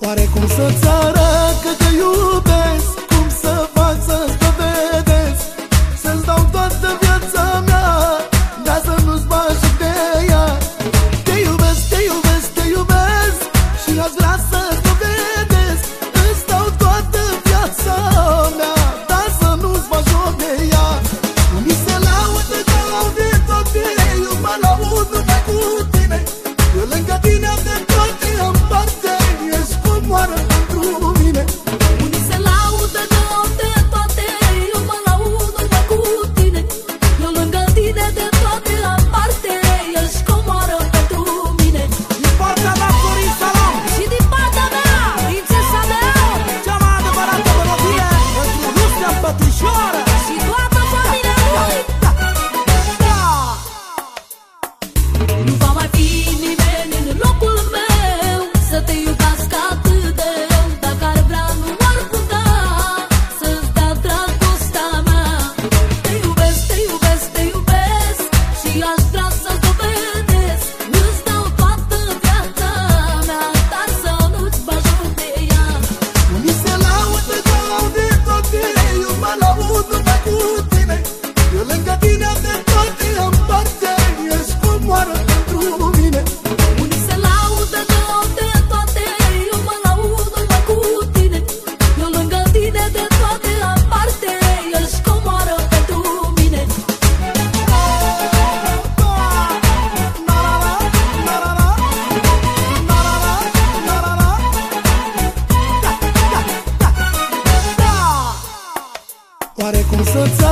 Oare cum să-ți arăt că te iubesc? Oare cum să-ți